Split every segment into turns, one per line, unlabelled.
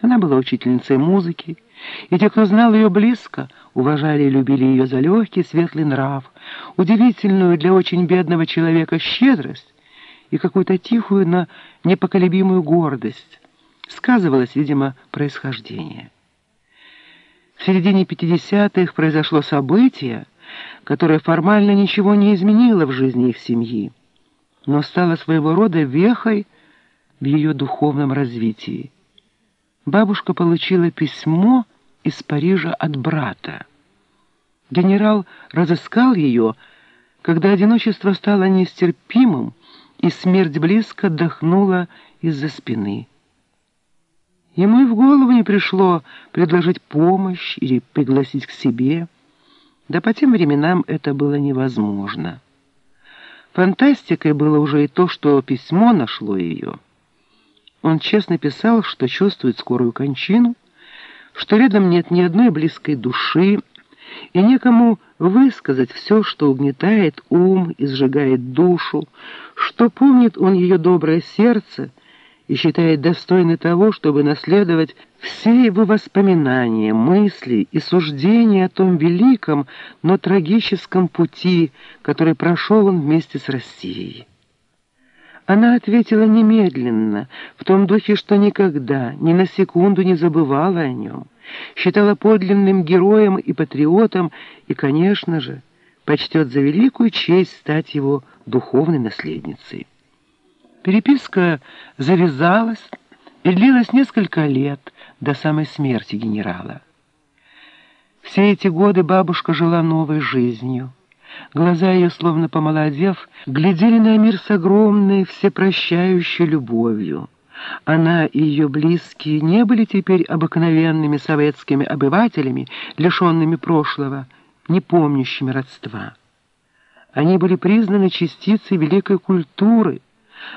Она была учительницей музыки, и те, кто знал ее близко, уважали и любили ее за легкий светлый нрав, удивительную для очень бедного человека щедрость и какую-то тихую, но непоколебимую гордость. Сказывалось, видимо, происхождение. В середине 50-х произошло событие, которое формально ничего не изменило в жизни их семьи, но стало своего рода вехой в ее духовном развитии. Бабушка получила письмо из Парижа от брата. Генерал разыскал ее, когда одиночество стало нестерпимым, и смерть близко отдохнула из-за спины. Ему и в голову не пришло предложить помощь или пригласить к себе. Да по тем временам это было невозможно. Фантастикой было уже и то, что письмо нашло ее. Он честно писал, что чувствует скорую кончину, что рядом нет ни одной близкой души, и некому высказать все, что угнетает ум и сжигает душу, что помнит он ее доброе сердце и считает достойной того, чтобы наследовать все его воспоминания, мысли и суждения о том великом, но трагическом пути, который прошел он вместе с Россией. Она ответила немедленно, в том духе, что никогда, ни на секунду не забывала о нем, считала подлинным героем и патриотом и, конечно же, почтет за великую честь стать его духовной наследницей. Переписка завязалась и длилась несколько лет до самой смерти генерала. Все эти годы бабушка жила новой жизнью. Глаза ее, словно помолодев, глядели на мир с огромной, всепрощающей любовью. Она и ее близкие не были теперь обыкновенными советскими обывателями, лишенными прошлого, не помнящими родства. Они были признаны частицей великой культуры,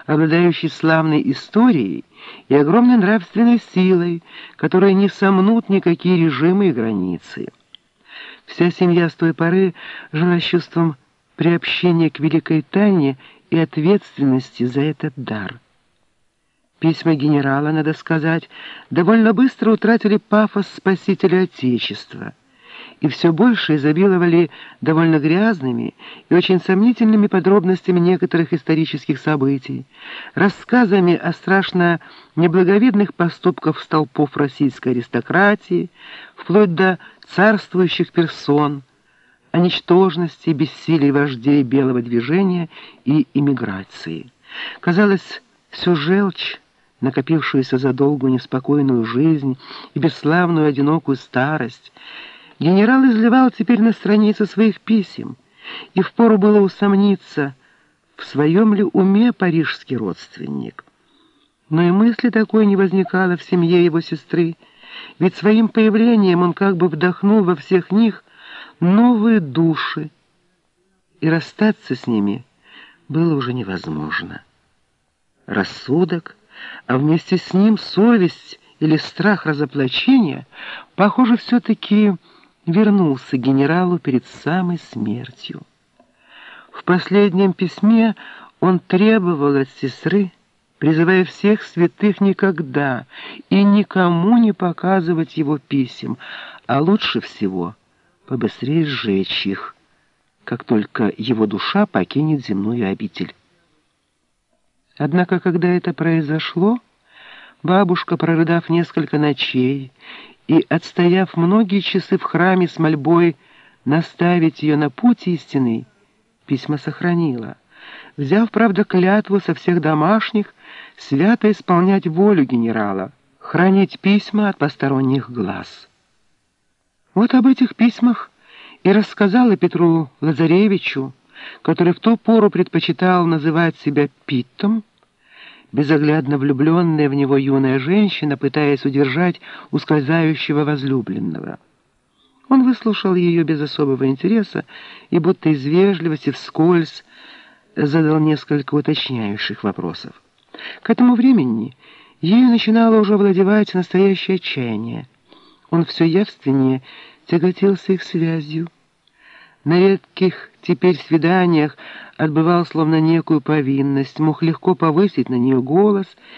обладающей славной историей и огромной нравственной силой, которая не сомнут никакие режимы и границы. Вся семья с той поры жила с чувством приобщения к великой тайне и ответственности за этот дар. Письма генерала, надо сказать, довольно быстро утратили пафос спасителя Отечества и все больше изобиловали довольно грязными и очень сомнительными подробностями некоторых исторических событий, рассказами о страшно неблаговидных поступках столпов российской аристократии, вплоть до царствующих персон, о ничтожности и бессилии вождей белого движения и иммиграции. Казалось, всю желчь, накопившуюся за долгую неспокойную жизнь и бесславную одинокую старость, генерал изливал теперь на страницы своих писем, и впору было усомниться, в своем ли уме парижский родственник. Но и мысли такой не возникало в семье его сестры, ведь своим появлением он как бы вдохнул во всех них новые души, и расстаться с ними было уже невозможно. Рассудок, а вместе с ним совесть или страх разоблачения, похоже, все-таки вернулся генералу перед самой смертью. В последнем письме он требовал от сестры, призывая всех святых никогда и никому не показывать его писем, а лучше всего побыстрее сжечь их, как только его душа покинет земную обитель. Однако, когда это произошло, бабушка, прорыдав несколько ночей и отстояв многие часы в храме с мольбой наставить ее на путь истинный, письма сохранила взяв, правда, клятву со всех домашних, свято исполнять волю генерала, хранить письма от посторонних глаз. Вот об этих письмах и рассказала Петру Лазаревичу, который в ту пору предпочитал называть себя Питтом, безоглядно влюбленная в него юная женщина, пытаясь удержать ускользающего возлюбленного. Он выслушал ее без особого интереса и будто из вежливости вскользь задал несколько уточняющих вопросов. К этому времени ею начинало уже владевать настоящее отчаяние. Он все явственнее тяготился их связью. На редких теперь свиданиях отбывал словно некую повинность, мог легко повысить на нее голос